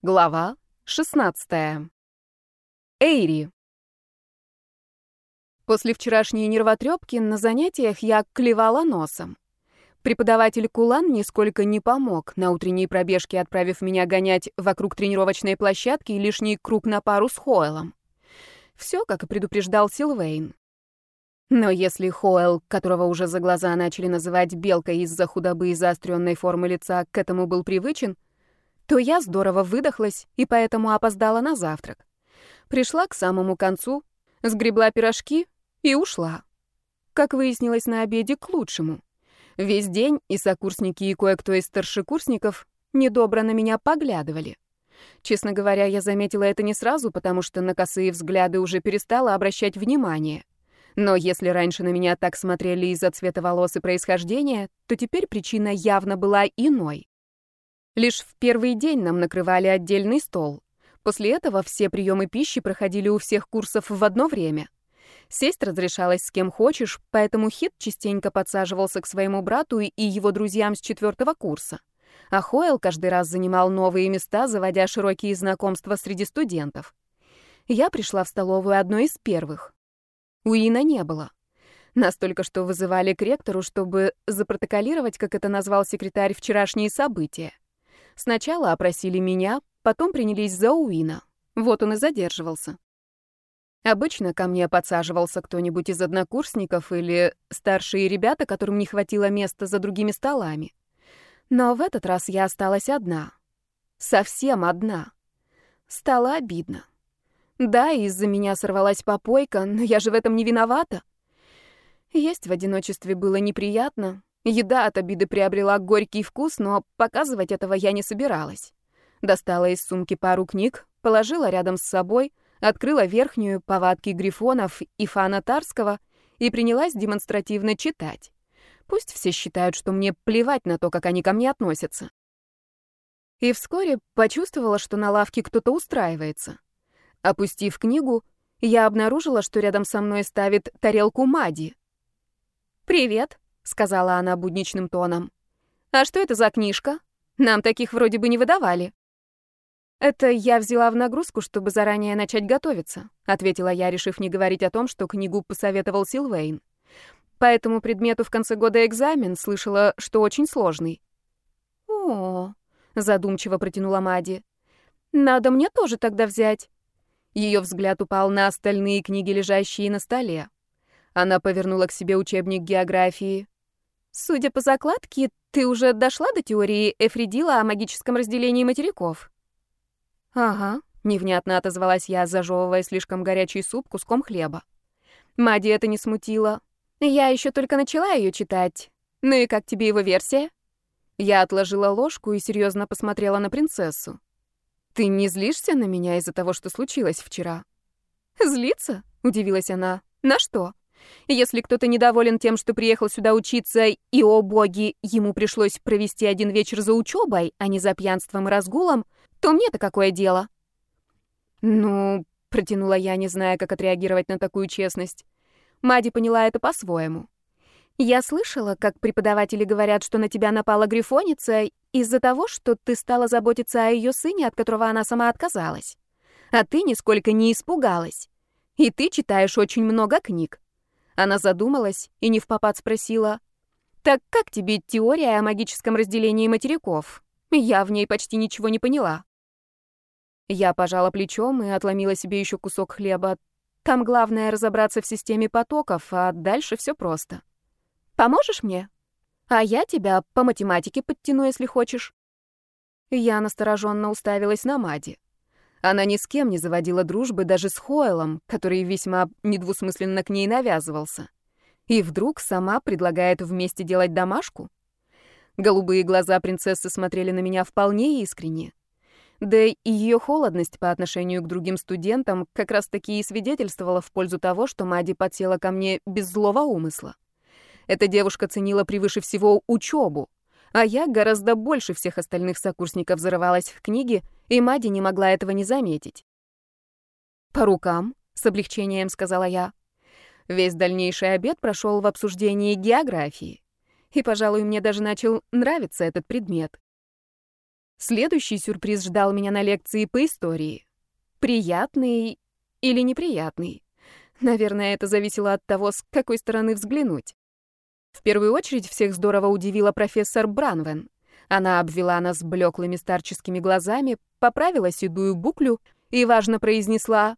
Глава 16. Эйри. После вчерашней нервотрепки на занятиях я клевала носом. Преподаватель Кулан нисколько не помог, на утренней пробежке отправив меня гонять вокруг тренировочной площадки и лишний круг на пару с Хоэлом. Все, как и предупреждал Силвейн. Но если Хоэл, которого уже за глаза начали называть белкой из-за худобы и заостренной формы лица, к этому был привычен — то я здорово выдохлась и поэтому опоздала на завтрак. Пришла к самому концу, сгребла пирожки и ушла. Как выяснилось на обеде, к лучшему. Весь день и сокурсники, и кое-кто из старшекурсников недобро на меня поглядывали. Честно говоря, я заметила это не сразу, потому что на косые взгляды уже перестала обращать внимание. Но если раньше на меня так смотрели из-за цвета волос и происхождения, то теперь причина явно была иной. Лишь в первый день нам накрывали отдельный стол. После этого все приемы пищи проходили у всех курсов в одно время. Сесть разрешалось с кем хочешь, поэтому Хит частенько подсаживался к своему брату и его друзьям с четвертого курса. А Хойл каждый раз занимал новые места, заводя широкие знакомства среди студентов. Я пришла в столовую одной из первых. Уина не было. Настолько, что вызывали к ректору, чтобы запротоколировать, как это назвал секретарь, вчерашние события. Сначала опросили меня, потом принялись за Уина. Вот он и задерживался. Обычно ко мне подсаживался кто-нибудь из однокурсников или старшие ребята, которым не хватило места за другими столами. Но в этот раз я осталась одна. Совсем одна. Стало обидно. Да, из-за меня сорвалась попойка, но я же в этом не виновата. Есть в одиночестве было неприятно, Еда от обиды приобрела горький вкус, но показывать этого я не собиралась. Достала из сумки пару книг, положила рядом с собой, открыла верхнюю «Повадки грифонов» и Фана Тарского и принялась демонстративно читать. Пусть все считают, что мне плевать на то, как они ко мне относятся. И вскоре почувствовала, что на лавке кто-то устраивается. Опустив книгу, я обнаружила, что рядом со мной ставит тарелку Мади. «Привет», сказала она будничным тоном. А что это за книжка? Нам таких вроде бы не выдавали. Это я взяла в нагрузку, чтобы заранее начать готовиться, ответила я, решив не говорить о том, что книгу посоветовал Силвейн. По этому предмету в конце года экзамен слышала, что очень сложный. О, задумчиво протянула Мади. Надо мне тоже тогда взять. Ее взгляд упал на остальные книги, лежащие на столе. Она повернула к себе учебник географии. Судя по закладке, ты уже дошла до теории Эфридила о магическом разделении материков. Ага, невнятно отозвалась я, зажевывая слишком горячий суп куском хлеба. Мади это не смутило. Я еще только начала ее читать. Ну и как тебе его версия? Я отложила ложку и серьезно посмотрела на принцессу. Ты не злишься на меня из-за того, что случилось вчера? Злиться? удивилась она. На что? Если кто-то недоволен тем, что приехал сюда учиться, и, о боги, ему пришлось провести один вечер за учебой, а не за пьянством и разгулом, то мне-то какое дело? Ну, протянула я, не зная, как отреагировать на такую честность. Мади поняла это по-своему. Я слышала, как преподаватели говорят, что на тебя напала грифоница из-за того, что ты стала заботиться о ее сыне, от которого она сама отказалась. А ты нисколько не испугалась. И ты читаешь очень много книг. Она задумалась и не в попад спросила, «Так как тебе теория о магическом разделении материков? Я в ней почти ничего не поняла». Я пожала плечом и отломила себе еще кусок хлеба. Там главное разобраться в системе потоков, а дальше все просто. «Поможешь мне? А я тебя по математике подтяну, если хочешь». Я настороженно уставилась на Мади. Она ни с кем не заводила дружбы, даже с Хойлом, который весьма недвусмысленно к ней навязывался. И вдруг сама предлагает вместе делать домашку? Голубые глаза принцессы смотрели на меня вполне искренне. Да и ее холодность по отношению к другим студентам как раз-таки и свидетельствовала в пользу того, что Мади подсела ко мне без злого умысла. Эта девушка ценила превыше всего учебу, а я гораздо больше всех остальных сокурсников зарывалась в книги, и Мади не могла этого не заметить. «По рукам», — с облегчением сказала я. Весь дальнейший обед прошел в обсуждении географии. И, пожалуй, мне даже начал нравиться этот предмет. Следующий сюрприз ждал меня на лекции по истории. Приятный или неприятный. Наверное, это зависело от того, с какой стороны взглянуть. В первую очередь всех здорово удивила профессор Бранвен. Она обвела нас блеклыми старческими глазами, поправила седую буклю и важно произнесла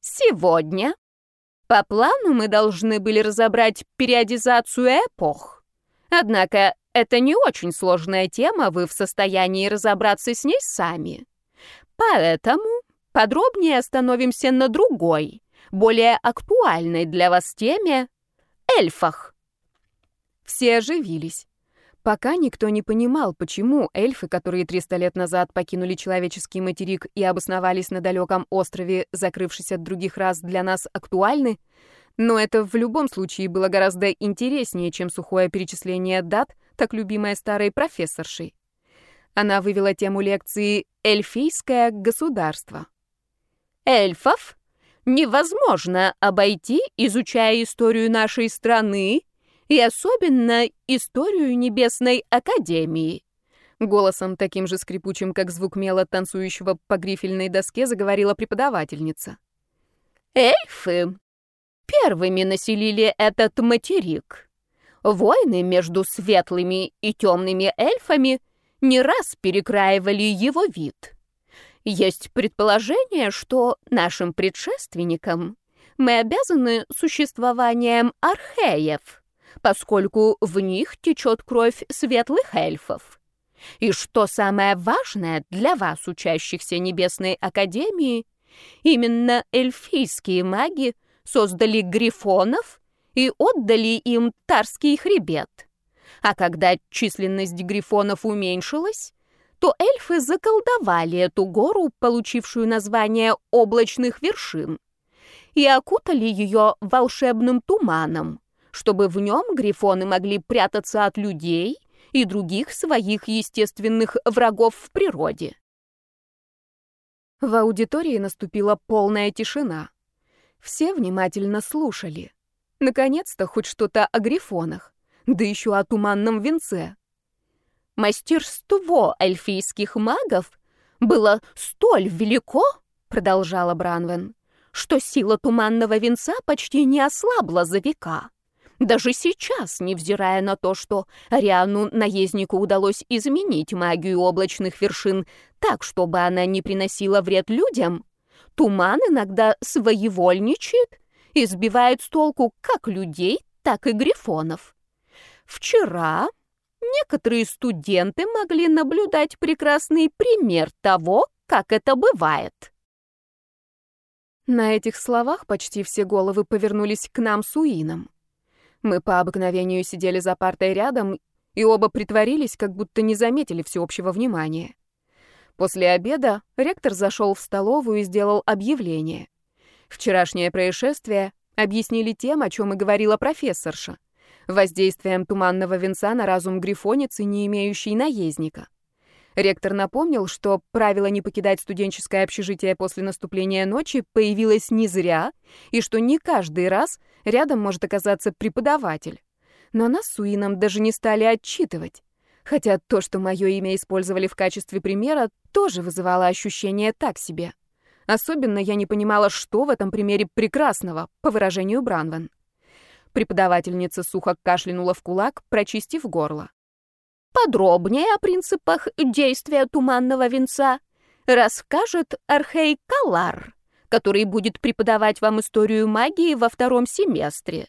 «Сегодня по плану мы должны были разобрать периодизацию эпох. Однако это не очень сложная тема, вы в состоянии разобраться с ней сами. Поэтому подробнее остановимся на другой, более актуальной для вас теме — эльфах. Все оживились. Пока никто не понимал, почему эльфы, которые 300 лет назад покинули человеческий материк и обосновались на далеком острове, закрывшись от других рас, для нас актуальны, но это в любом случае было гораздо интереснее, чем сухое перечисление дат, так любимое старой профессоршей. Она вывела тему лекции «Эльфийское государство». «Эльфов невозможно обойти, изучая историю нашей страны и особенно историю Небесной Академии». Голосом таким же скрипучим, как звук мела танцующего по грифельной доске, заговорила преподавательница. «Эльфы первыми населили этот материк. Войны между светлыми и темными эльфами не раз перекраивали его вид. Есть предположение, что нашим предшественникам мы обязаны существованием археев, поскольку в них течет кровь светлых эльфов. И что самое важное для вас, учащихся Небесной Академии, именно эльфийские маги создали грифонов и отдали им Тарский хребет. А когда численность грифонов уменьшилась, то эльфы заколдовали эту гору, получившую название облачных вершин, и окутали ее волшебным туманом, чтобы в нем грифоны могли прятаться от людей и других своих естественных врагов в природе. В аудитории наступила полная тишина. Все внимательно слушали. Наконец-то хоть что-то о грифонах, да еще о туманном венце. «Мастерство эльфийских магов было столь велико, — продолжала Бранвен, — что сила туманного венца почти не ослабла за века. Даже сейчас, невзирая на то, что Ариану наезднику удалось изменить магию облачных вершин так, чтобы она не приносила вред людям, Туман иногда своевольничает и сбивает с толку как людей, так и грифонов. Вчера некоторые студенты могли наблюдать прекрасный пример того, как это бывает. На этих словах почти все головы повернулись к нам с Уином. Мы по обыкновению сидели за партой рядом и оба притворились, как будто не заметили всеобщего внимания. После обеда ректор зашел в столовую и сделал объявление. Вчерашнее происшествие объяснили тем, о чем и говорила профессорша. Воздействием туманного венца на разум грифоницы, не имеющей наездника. Ректор напомнил, что правило не покидать студенческое общежитие после наступления ночи появилось не зря, и что не каждый раз рядом может оказаться преподаватель. Но нас с Уином даже не стали отчитывать. Хотя то, что мое имя использовали в качестве примера, тоже вызывало ощущение так себе. Особенно я не понимала, что в этом примере прекрасного, по выражению Бранван. Преподавательница сухо кашлянула в кулак, прочистив горло. Подробнее о принципах действия туманного венца расскажет Архей Калар, который будет преподавать вам историю магии во втором семестре.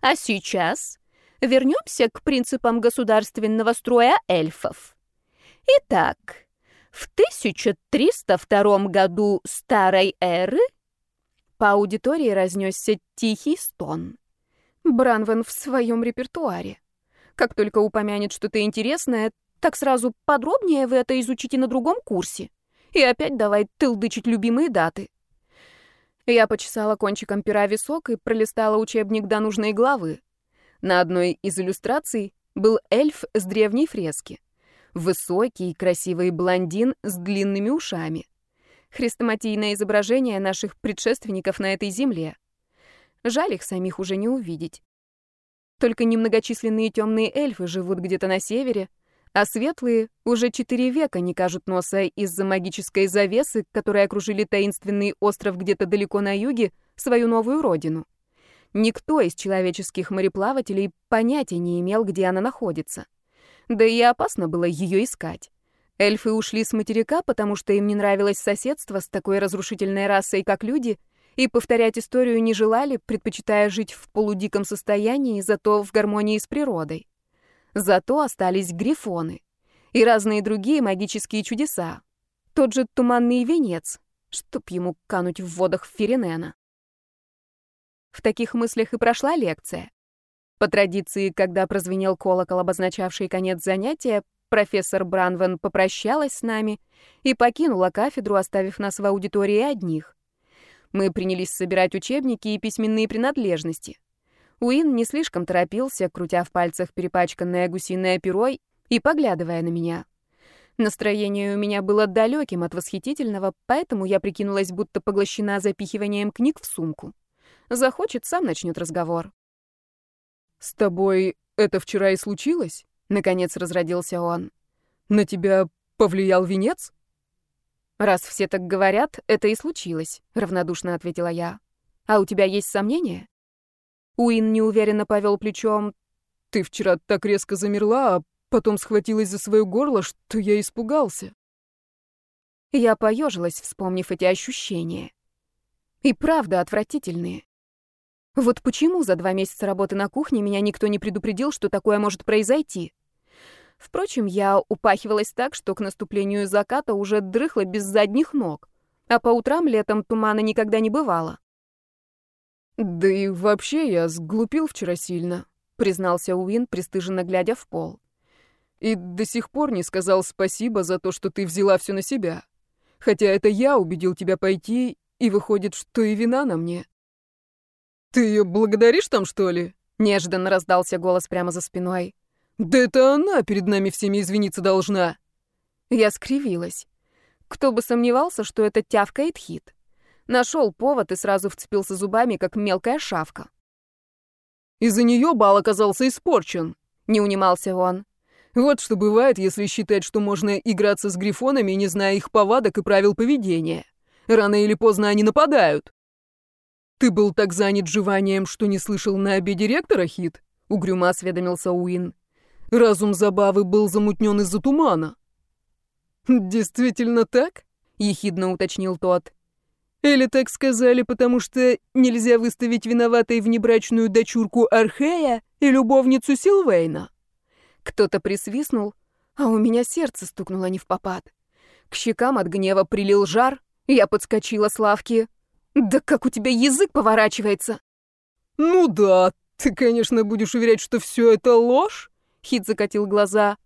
А сейчас вернемся к принципам государственного строя эльфов. Итак, в 1302 году старой эры по аудитории разнесся тихий стон. Бранвен в своем репертуаре. Как только упомянет что-то интересное, так сразу подробнее вы это изучите на другом курсе. И опять давай тылдычить любимые даты. Я почесала кончиком пера висок и пролистала учебник до нужной главы. На одной из иллюстраций был эльф с древней фрески. Высокий, красивый блондин с длинными ушами. Хрестоматийное изображение наших предшественников на этой земле. Жаль их самих уже не увидеть. Только немногочисленные темные эльфы живут где-то на севере, а светлые уже четыре века не кажут носа из-за магической завесы, которые окружили таинственный остров где-то далеко на юге, свою новую родину. Никто из человеческих мореплавателей понятия не имел, где она находится. Да и опасно было ее искать. Эльфы ушли с материка, потому что им не нравилось соседство с такой разрушительной расой, как люди, и повторять историю не желали, предпочитая жить в полудиком состоянии, зато в гармонии с природой. Зато остались грифоны и разные другие магические чудеса. Тот же туманный венец, чтоб ему кануть в водах Ференена. В таких мыслях и прошла лекция. По традиции, когда прозвенел колокол, обозначавший конец занятия, профессор Бранвен попрощалась с нами и покинула кафедру, оставив нас в аудитории одних. Мы принялись собирать учебники и письменные принадлежности. Уин не слишком торопился, крутя в пальцах перепачканное гусиное перой и поглядывая на меня. Настроение у меня было далеким от восхитительного, поэтому я прикинулась, будто поглощена запихиванием книг в сумку. Захочет, сам начнет разговор. «С тобой это вчера и случилось?» — наконец разродился он. «На тебя повлиял венец?» «Раз все так говорят, это и случилось», — равнодушно ответила я. «А у тебя есть сомнения?» Уин неуверенно повел плечом. «Ты вчера так резко замерла, а потом схватилась за свое горло, что я испугался». Я поежилась, вспомнив эти ощущения. И правда отвратительные. Вот почему за два месяца работы на кухне меня никто не предупредил, что такое может произойти? Впрочем, я упахивалась так, что к наступлению заката уже дрыхла без задних ног, а по утрам летом тумана никогда не бывало. «Да и вообще я сглупил вчера сильно», — признался Уин, пристыженно глядя в пол. «И до сих пор не сказал спасибо за то, что ты взяла все на себя. Хотя это я убедил тебя пойти, и выходит, что и вина на мне». «Ты ее благодаришь там, что ли?» Неожиданно раздался голос прямо за спиной. «Да это она перед нами всеми извиниться должна!» Я скривилась. Кто бы сомневался, что это тявкает хит. Нашел повод и сразу вцепился зубами, как мелкая шавка. «Из-за нее бал оказался испорчен», — не унимался он. «Вот что бывает, если считать, что можно играться с грифонами, не зная их повадок и правил поведения. Рано или поздно они нападают». «Ты был так занят жеванием, что не слышал на обеде ректора, Хит?» — угрюмо осведомился Уин. «Разум забавы был замутнен из-за тумана». «Действительно так?» — ехидно уточнил тот. «Или так сказали, потому что нельзя выставить виноватой внебрачную дочурку Архея и любовницу Силвейна?» Кто-то присвистнул, а у меня сердце стукнуло не в попад. К щекам от гнева прилил жар, я подскочила с лавки. Да как у тебя язык поворачивается? Ну да, ты, конечно, будешь уверять, что все это ложь? Хит закатил глаза.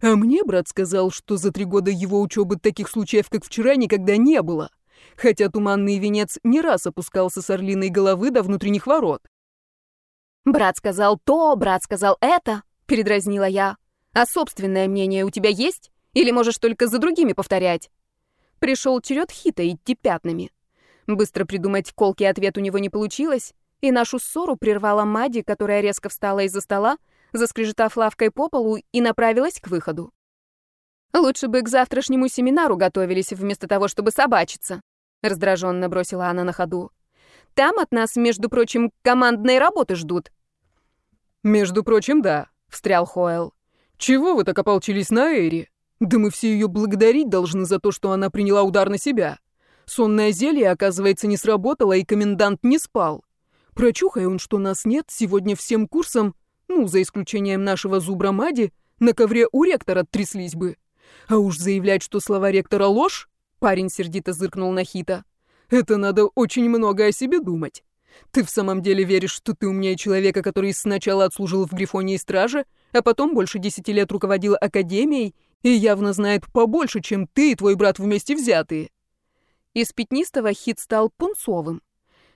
А мне брат сказал, что за три года его учебы таких случаев, как вчера, никогда не было. Хотя туманный венец не раз опускался с орлиной головы до внутренних ворот. «Брат сказал то, брат сказал это», — передразнила я. «А собственное мнение у тебя есть? Или можешь только за другими повторять?» Пришел черед Хита идти пятнами. Быстро придумать колкий ответ у него не получилось, и нашу ссору прервала Мади, которая резко встала из-за стола, заскрежетав лавкой по полу и направилась к выходу. «Лучше бы к завтрашнему семинару готовились, вместо того, чтобы собачиться», — раздраженно бросила она на ходу. «Там от нас, между прочим, командные работы ждут». «Между прочим, да», — встрял Хоэл. «Чего вы так ополчились на Эри? Да мы все ее благодарить должны за то, что она приняла удар на себя». Сонное зелье, оказывается, не сработало, и комендант не спал. Прочухая он, что нас нет, сегодня всем курсом, ну, за исключением нашего зубра Мади, на ковре у ректора тряслись бы. А уж заявлять, что слова ректора ложь, парень сердито зыркнул на Хита. Это надо очень много о себе думать. Ты в самом деле веришь, что ты умнее человека, который сначала отслужил в Грифоне и Страже, а потом больше десяти лет руководил Академией и явно знает побольше, чем ты и твой брат вместе взятые? Из пятнистого хит стал пунцовым.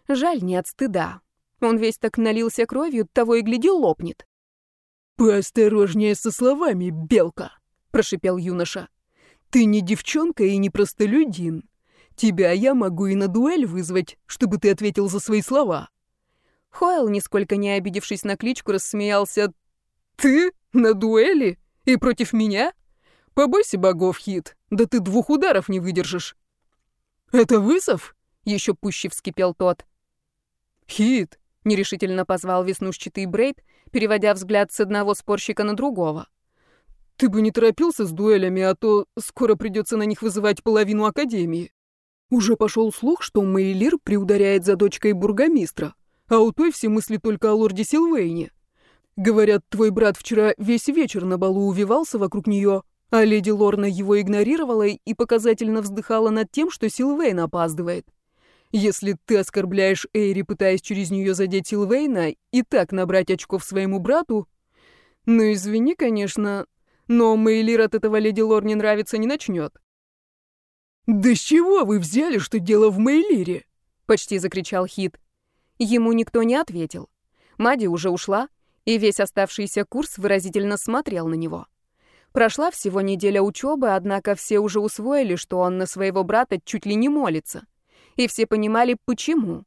Жаль, не от стыда. Он весь так налился кровью, того и гляди лопнет. «Поосторожнее со словами, белка!» — прошипел юноша. «Ты не девчонка и не простолюдин. Тебя я могу и на дуэль вызвать, чтобы ты ответил за свои слова». Хойл, нисколько не обидевшись на кличку, рассмеялся. «Ты? На дуэли? И против меня? Побойся богов, Хит, да ты двух ударов не выдержишь. Это вызов? Еще пуще вскипел тот. Хит, нерешительно позвал веснушчатый Брейд, переводя взгляд с одного спорщика на другого. Ты бы не торопился с дуэлями, а то скоро придется на них вызывать половину Академии. Уже пошел слух, что Мейлир приударяет за дочкой бургомистра, а у той все мысли только о лорде Силвейне. Говорят, твой брат вчера весь вечер на балу увивался вокруг нее, а леди Лорна его игнорировала и показательно вздыхала над тем, что Силвейн опаздывает. Если ты оскорбляешь Эйри, пытаясь через нее задеть Силвейна, и так набрать очков своему брату... Ну, извини, конечно, но Мейлир от этого леди Лор не нравится не начнет. «Да с чего вы взяли, что дело в Мейлире?» — почти закричал Хит. Ему никто не ответил. Мади уже ушла, и весь оставшийся курс выразительно смотрел на него. Прошла всего неделя учебы, однако все уже усвоили, что он на своего брата чуть ли не молится. И все понимали, почему.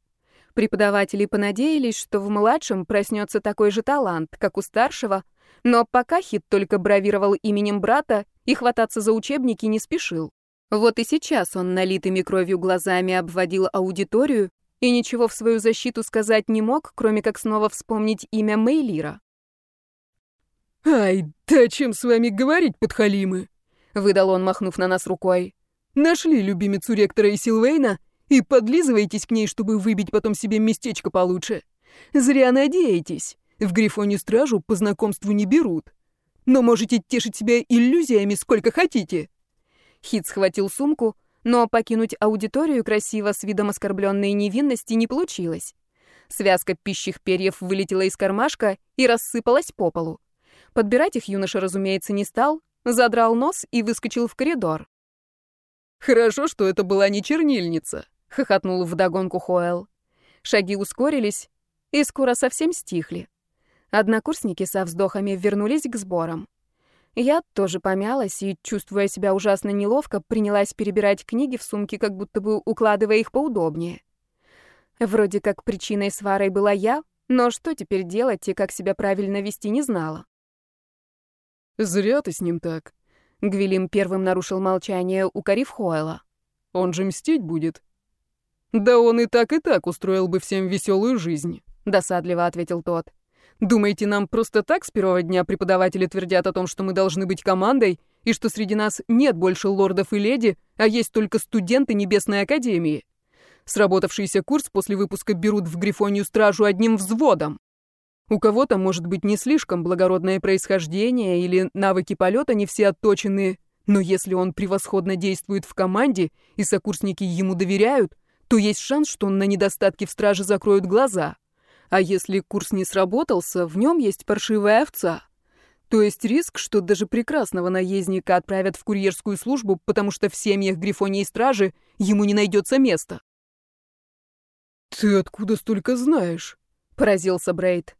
Преподаватели понадеялись, что в младшем проснется такой же талант, как у старшего, но пока Хит только бравировал именем брата и хвататься за учебники не спешил. Вот и сейчас он налитыми кровью глазами обводил аудиторию и ничего в свою защиту сказать не мог, кроме как снова вспомнить имя Мейлира. «Ай, да чем с вами говорить, подхалимы?» — выдал он, махнув на нас рукой. «Нашли любимицу ректора и Силвейна и подлизываетесь к ней, чтобы выбить потом себе местечко получше. Зря надеетесь. В Грифоне стражу по знакомству не берут. Но можете тешить себя иллюзиями сколько хотите». Хит схватил сумку, но покинуть аудиторию красиво с видом оскорбленной невинности не получилось. Связка пищих перьев вылетела из кармашка и рассыпалась по полу. Подбирать их юноша, разумеется, не стал, задрал нос и выскочил в коридор. «Хорошо, что это была не чернильница», — хохотнул вдогонку Хоэл. Шаги ускорились и скоро совсем стихли. Однокурсники со вздохами вернулись к сборам. Я тоже помялась и, чувствуя себя ужасно неловко, принялась перебирать книги в сумке, как будто бы укладывая их поудобнее. Вроде как причиной свары была я, но что теперь делать и как себя правильно вести не знала. «Зря ты с ним так», — Гвилим первым нарушил молчание, укорив Хоэла. «Он же мстить будет». «Да он и так, и так устроил бы всем веселую жизнь», — досадливо ответил тот. Думаете, нам просто так с первого дня преподаватели твердят о том, что мы должны быть командой, и что среди нас нет больше лордов и леди, а есть только студенты Небесной Академии? Сработавшийся курс после выпуска берут в Грифонию стражу одним взводом. У кого-то может быть не слишком благородное происхождение или навыки полета не все отточенные, но если он превосходно действует в команде и сокурсники ему доверяют, то есть шанс, что на недостатки в страже закроют глаза. А если курс не сработался, в нем есть паршивая овца. То есть риск, что даже прекрасного наездника отправят в курьерскую службу, потому что в семьях Грифонии Стражи ему не найдется места. «Ты откуда столько знаешь?» — поразился Брейд.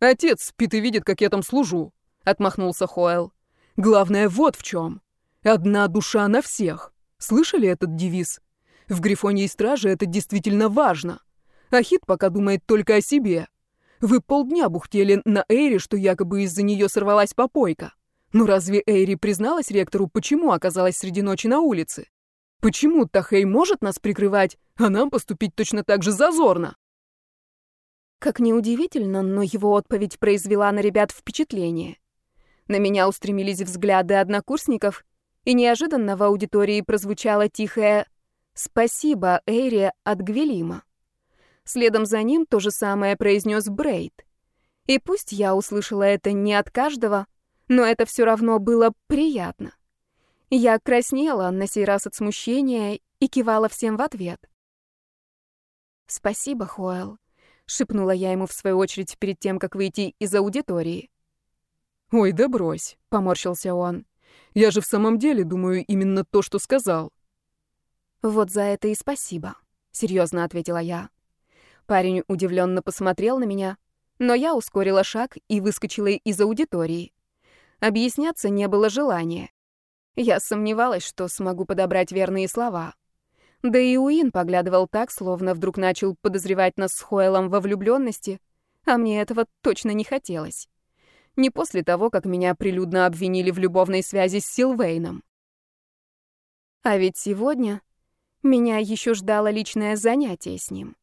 «Отец спит и видит, как я там служу», — отмахнулся Хоэл. «Главное вот в чем. Одна душа на всех. Слышали этот девиз? В Грифонии и Страже это действительно важно. Ахит пока думает только о себе. Вы полдня бухтели на Эйри, что якобы из-за нее сорвалась попойка. Но разве Эйри призналась ректору, почему оказалась среди ночи на улице? Почему Тахей может нас прикрывать, а нам поступить точно так же зазорно? Как неудивительно, но его отповедь произвела на ребят впечатление. На меня устремились взгляды однокурсников, и неожиданно в аудитории прозвучало тихое «Спасибо, Эйри, от Гвелима». Следом за ним то же самое произнес Брейд. И пусть я услышала это не от каждого, но это все равно было приятно. Я краснела на сей раз от смущения и кивала всем в ответ. «Спасибо, Хоэл», — шепнула я ему в свою очередь перед тем, как выйти из аудитории. «Ой, да брось», — поморщился он. «Я же в самом деле думаю именно то, что сказал». «Вот за это и спасибо», — серьезно ответила я. Парень удивленно посмотрел на меня, но я ускорила шаг и выскочила из аудитории. Объясняться не было желания. Я сомневалась, что смогу подобрать верные слова. Да и Уин поглядывал так, словно вдруг начал подозревать нас с Хойлом во влюбленности, а мне этого точно не хотелось. Не после того, как меня прилюдно обвинили в любовной связи с Силвейном. А ведь сегодня меня еще ждало личное занятие с ним.